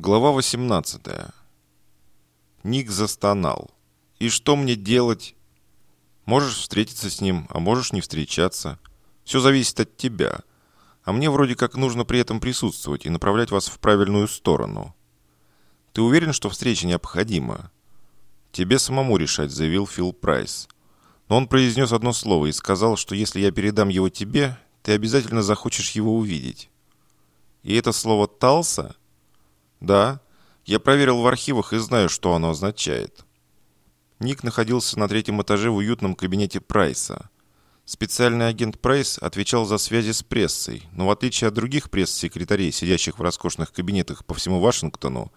Глава 18. Ник застонал. «И что мне делать?» «Можешь встретиться с ним, а можешь не встречаться. Все зависит от тебя. А мне вроде как нужно при этом присутствовать и направлять вас в правильную сторону. Ты уверен, что встреча необходима?» «Тебе самому решать», — заявил Фил Прайс. Но он произнес одно слово и сказал, что если я передам его тебе, ты обязательно захочешь его увидеть. И это слово «талса»? «Да, я проверил в архивах и знаю, что оно означает». Ник находился на третьем этаже в уютном кабинете Прайса. Специальный агент Прайс отвечал за связи с прессой, но в отличие от других пресс-секретарей, сидящих в роскошных кабинетах по всему Вашингтону,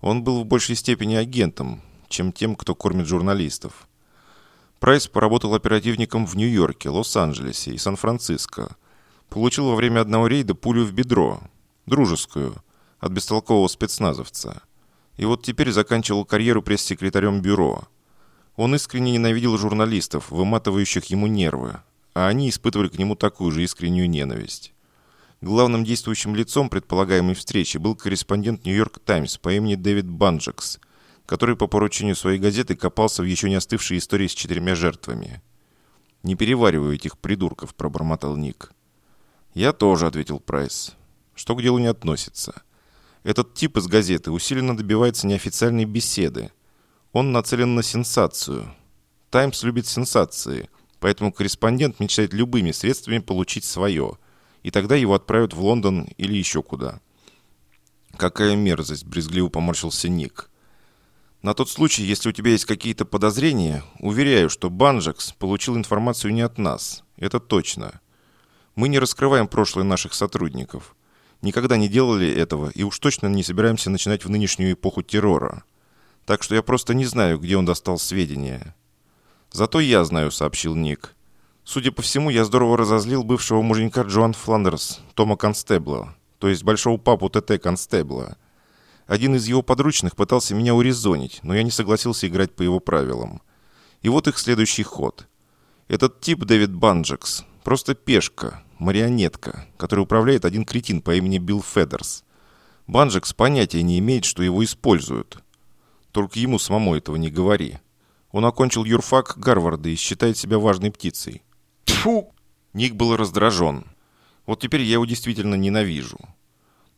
он был в большей степени агентом, чем тем, кто кормит журналистов. Прайс поработал оперативником в Нью-Йорке, Лос-Анджелесе и Сан-Франциско. Получил во время одного рейда пулю в бедро, дружескую, от бестолкового спецназовца. И вот теперь заканчивал карьеру пресс-секретарем бюро. Он искренне ненавидел журналистов, выматывающих ему нервы, а они испытывали к нему такую же искреннюю ненависть. Главным действующим лицом предполагаемой встречи был корреспондент «Нью-Йорк Таймс» по имени Дэвид Банджекс, который по поручению своей газеты копался в еще не остывшей истории с четырьмя жертвами. «Не перевариваю этих придурков», – пробормотал Ник. «Я тоже», – ответил Прайс. «Что к делу не относится. Этот тип из газеты усиленно добивается неофициальной беседы. Он нацелен на сенсацию. «Таймс» любит сенсации, поэтому корреспондент мечтает любыми средствами получить свое. И тогда его отправят в Лондон или еще куда. «Какая мерзость!» – брезгливо поморщился Ник. «На тот случай, если у тебя есть какие-то подозрения, уверяю, что Банжакс получил информацию не от нас. Это точно. Мы не раскрываем прошлое наших сотрудников никогда не делали этого и уж точно не собираемся начинать в нынешнюю эпоху террора. Так что я просто не знаю, где он достал сведения. Зато я знаю, сообщил Ник. Судя по всему, я здорово разозлил бывшего муженька Джоан Фландерс, Тома Констебла, то есть большого папу ТТ Констебла. Один из его подручных пытался меня урезонить, но я не согласился играть по его правилам. И вот их следующий ход. Этот тип Дэвид Банджекс, просто пешка, марионетка, которой управляет один кретин по имени Билл Федерс. Банжекс понятия не имеет, что его используют. Только ему самому этого не говори. Он окончил юрфак Гарварда и считает себя важной птицей. Тьфу! Ник был раздражен. Вот теперь я его действительно ненавижу.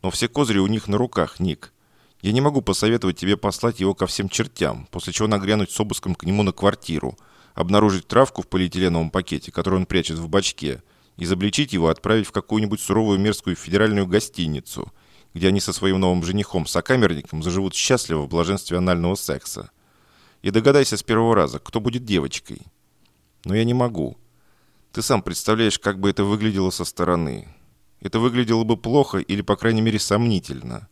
Но все козыри у них на руках, Ник. Я не могу посоветовать тебе послать его ко всем чертям, после чего нагрянуть с обыском к нему на квартиру, обнаружить травку в полиэтиленовом пакете, которую он прячет в бачке, изобличить его, отправить в какую-нибудь суровую мерзкую федеральную гостиницу, где они со своим новым женихом-сокамерником заживут счастливо в блаженстве анального секса. И догадайся с первого раза, кто будет девочкой. Но я не могу. Ты сам представляешь, как бы это выглядело со стороны. Это выглядело бы плохо или, по крайней мере, сомнительно.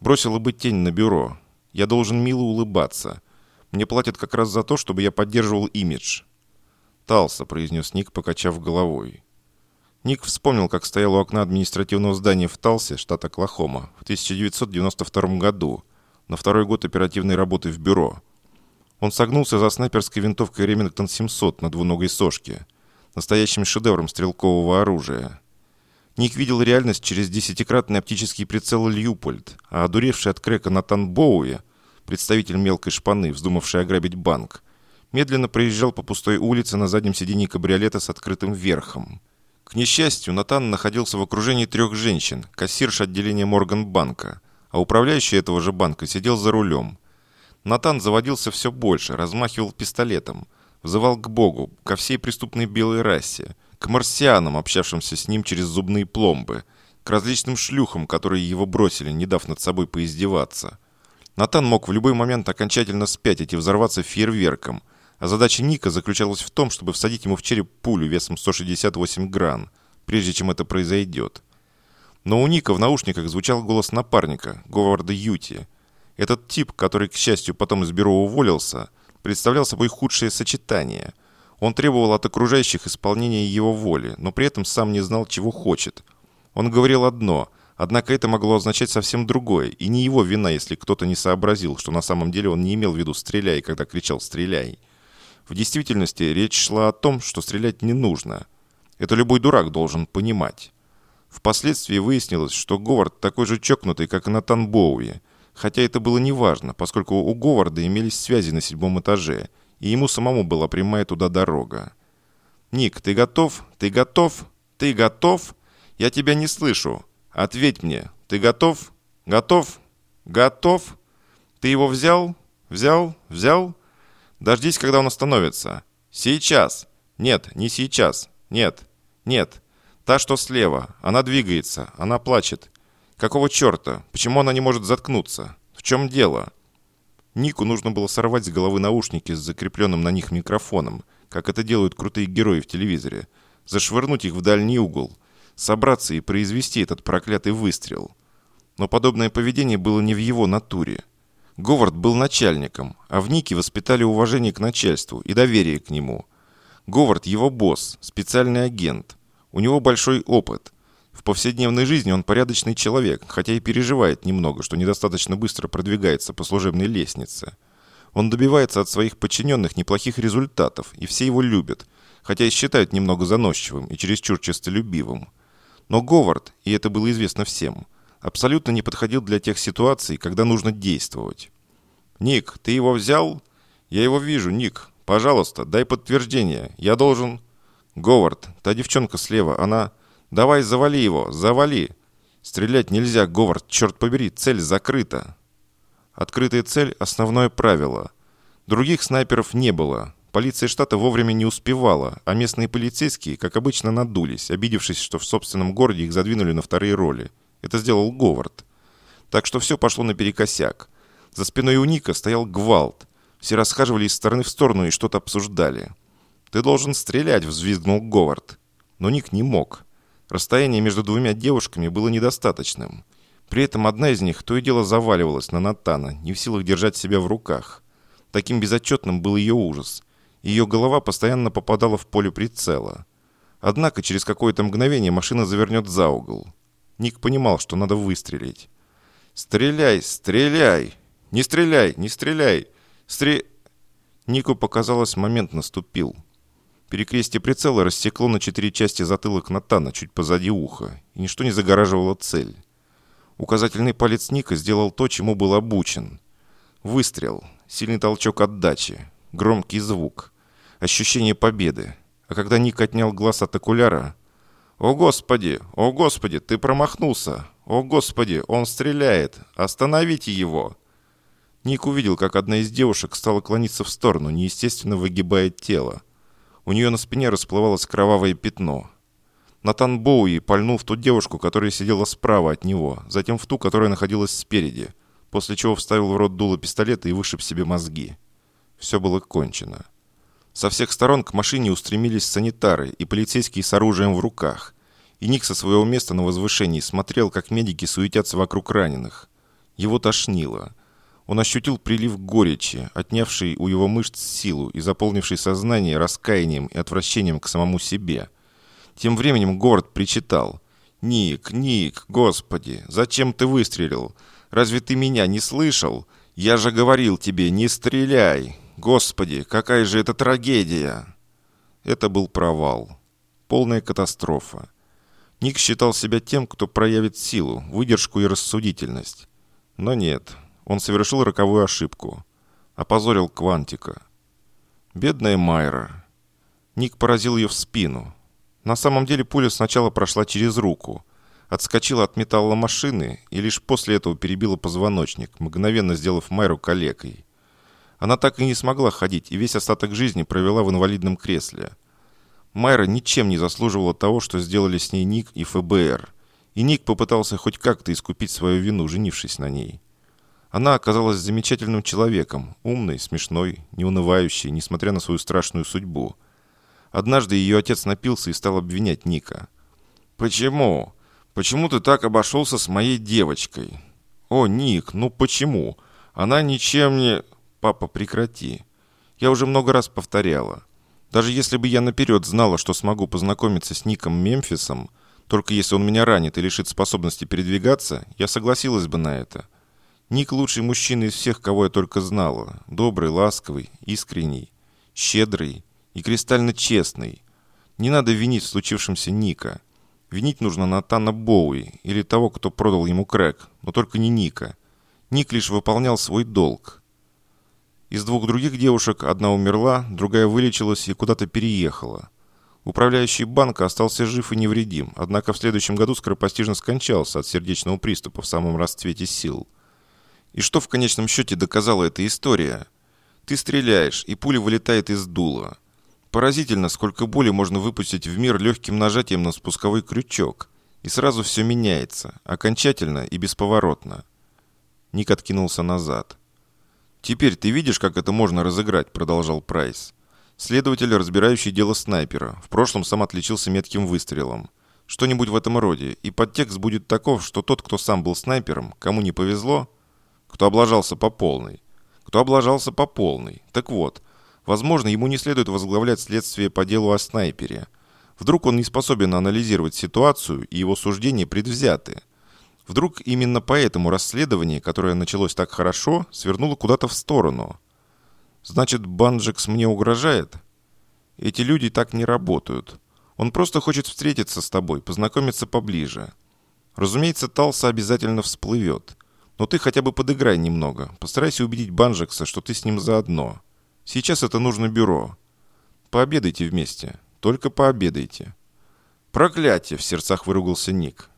Бросило бы тень на бюро. Я должен мило улыбаться. Мне платят как раз за то, чтобы я поддерживал имидж. «Талса», — произнес Ник, покачав головой. Ник вспомнил, как стоял у окна административного здания в Талсе, штат Оклахома, в 1992 году, на второй год оперативной работы в бюро. Он согнулся за снайперской винтовкой Ремингтон 700 на двуногой сошке, настоящим шедевром стрелкового оружия. Ник видел реальность через десятикратный оптический прицел Льюпольд, а одуревший от крека Натан Боуи, представитель мелкой шпаны, вздумавший ограбить банк, медленно проезжал по пустой улице на заднем сиденье кабриолета с открытым верхом – к несчастью, Натан находился в окружении трех женщин, кассирш отделения Морганбанка, а управляющий этого же банка сидел за рулем. Натан заводился все больше, размахивал пистолетом, взывал к Богу, ко всей преступной белой расе, к марсианам, общавшимся с ним через зубные пломбы, к различным шлюхам, которые его бросили, не дав над собой поиздеваться. Натан мог в любой момент окончательно спятить и взорваться фейерверком – а задача Ника заключалась в том, чтобы всадить ему в череп пулю весом 168 гран, прежде чем это произойдет. Но у Ника в наушниках звучал голос напарника, Говарда Юти. Этот тип, который, к счастью, потом из бюро уволился, представлял собой худшее сочетание. Он требовал от окружающих исполнения его воли, но при этом сам не знал, чего хочет. Он говорил одно, однако это могло означать совсем другое, и не его вина, если кто-то не сообразил, что на самом деле он не имел в виду «стреляй», когда кричал «стреляй». В действительности речь шла о том, что стрелять не нужно. Это любой дурак должен понимать. Впоследствии выяснилось, что Говард такой же чокнутый, как и Натан Боуи, Хотя это было неважно, поскольку у Говарда имелись связи на седьмом этаже, и ему самому была прямая туда дорога. «Ник, ты готов? Ты готов? Ты готов? Я тебя не слышу. Ответь мне. Ты готов? Готов? Готов? Ты его взял? Взял? Взял? Дождись, когда он остановится. Сейчас. Нет, не сейчас. Нет. Нет. Та, что слева. Она двигается. Она плачет. Какого черта? Почему она не может заткнуться? В чем дело? Нику нужно было сорвать с головы наушники с закрепленным на них микрофоном, как это делают крутые герои в телевизоре, зашвырнуть их в дальний угол, собраться и произвести этот проклятый выстрел. Но подобное поведение было не в его натуре. Говард был начальником, а в Нике воспитали уважение к начальству и доверие к нему. Говард его босс, специальный агент. У него большой опыт. В повседневной жизни он порядочный человек, хотя и переживает немного, что недостаточно быстро продвигается по служебной лестнице. Он добивается от своих подчиненных неплохих результатов, и все его любят, хотя и считают немного заносчивым и чересчур честолюбивым. Но Говард, и это было известно всем, абсолютно не подходил для тех ситуаций, когда нужно действовать. «Ник, ты его взял?» «Я его вижу, Ник. Пожалуйста, дай подтверждение. Я должен...» «Говард, та девчонка слева, она...» «Давай, завали его, завали!» «Стрелять нельзя, Говард, черт побери, цель закрыта!» Открытая цель – основное правило. Других снайперов не было. Полиция штата вовремя не успевала, а местные полицейские, как обычно, надулись, обидевшись, что в собственном городе их задвинули на вторые роли. Это сделал Говард. Так что все пошло наперекосяк. За спиной у Ника стоял гвалт. Все расхаживали из стороны в сторону и что-то обсуждали. «Ты должен стрелять», – взвизгнул Говард. Но Ник не мог. Расстояние между двумя девушками было недостаточным. При этом одна из них то и дело заваливалась на Натана, не в силах держать себя в руках. Таким безотчетным был ее ужас. Ее голова постоянно попадала в поле прицела. Однако через какое-то мгновение машина завернет за угол. Ник понимал, что надо выстрелить. «Стреляй! Стреляй! Не стреляй! Не стреляй! Стре...» Нику показалось, момент наступил. Перекрестие прицела рассекло на четыре части затылок Натана чуть позади уха, и ничто не загораживало цель. Указательный палец Ника сделал то, чему был обучен. Выстрел, сильный толчок отдачи, громкий звук, ощущение победы. А когда Ник отнял глаз от окуляра... «О, Господи! О, Господи! Ты промахнулся! О, Господи! Он стреляет! Остановите его!» Ник увидел, как одна из девушек стала клониться в сторону, неестественно выгибая тело. У нее на спине расплывалось кровавое пятно. Натан Боуи пальнул в ту девушку, которая сидела справа от него, затем в ту, которая находилась спереди, после чего вставил в рот дуло пистолета и вышиб себе мозги. Все было кончено. Со всех сторон к машине устремились санитары и полицейские с оружием в руках. И Ник со своего места на возвышении смотрел, как медики суетятся вокруг раненых. Его тошнило. Он ощутил прилив горечи, отнявший у его мышц силу и заполнивший сознание раскаянием и отвращением к самому себе – тем временем Говард причитал. «Ник, Ник, господи, зачем ты выстрелил? Разве ты меня не слышал? Я же говорил тебе, не стреляй! Господи, какая же это трагедия!» Это был провал. Полная катастрофа. Ник считал себя тем, кто проявит силу, выдержку и рассудительность. Но нет, он совершил роковую ошибку. Опозорил Квантика. Бедная Майра. Ник поразил ее в спину. На самом деле пуля сначала прошла через руку, отскочила от металла машины и лишь после этого перебила позвоночник, мгновенно сделав Майру калекой. Она так и не смогла ходить и весь остаток жизни провела в инвалидном кресле. Майра ничем не заслуживала того, что сделали с ней Ник и ФБР. И Ник попытался хоть как-то искупить свою вину, женившись на ней. Она оказалась замечательным человеком, умной, смешной, неунывающей, несмотря на свою страшную судьбу – Однажды ее отец напился и стал обвинять Ника. «Почему? Почему ты так обошелся с моей девочкой?» «О, Ник, ну почему? Она ничем не...» «Папа, прекрати. Я уже много раз повторяла. Даже если бы я наперед знала, что смогу познакомиться с Ником Мемфисом, только если он меня ранит и лишит способности передвигаться, я согласилась бы на это. Ник лучший мужчина из всех, кого я только знала. Добрый, ласковый, искренний, щедрый и кристально честный. Не надо винить в случившемся Ника. Винить нужно Натана Боуи или того, кто продал ему крэк, но только не Ника. Ник лишь выполнял свой долг. Из двух других девушек одна умерла, другая вылечилась и куда-то переехала. Управляющий банка остался жив и невредим, однако в следующем году скоропостижно скончался от сердечного приступа в самом расцвете сил. И что в конечном счете доказала эта история? Ты стреляешь, и пуля вылетает из дула. Поразительно, сколько боли можно выпустить в мир легким нажатием на спусковой крючок. И сразу все меняется, окончательно и бесповоротно. Ник откинулся назад. «Теперь ты видишь, как это можно разыграть?» – продолжал Прайс. Следователь, разбирающий дело снайпера, в прошлом сам отличился метким выстрелом. Что-нибудь в этом роде, и подтекст будет таков, что тот, кто сам был снайпером, кому не повезло, кто облажался по полной. Кто облажался по полной. Так вот, возможно, ему не следует возглавлять следствие по делу о снайпере. Вдруг он не способен анализировать ситуацию, и его суждения предвзяты. Вдруг именно поэтому расследование, которое началось так хорошо, свернуло куда-то в сторону – Значит, Банджекс мне угрожает? Эти люди так не работают. Он просто хочет встретиться с тобой, познакомиться поближе. Разумеется, Талса обязательно всплывет. Но ты хотя бы подыграй немного. Постарайся убедить Банджекса, что ты с ним заодно. Сейчас это нужно бюро. Пообедайте вместе. Только пообедайте. Проклятие! В сердцах выругался Ник.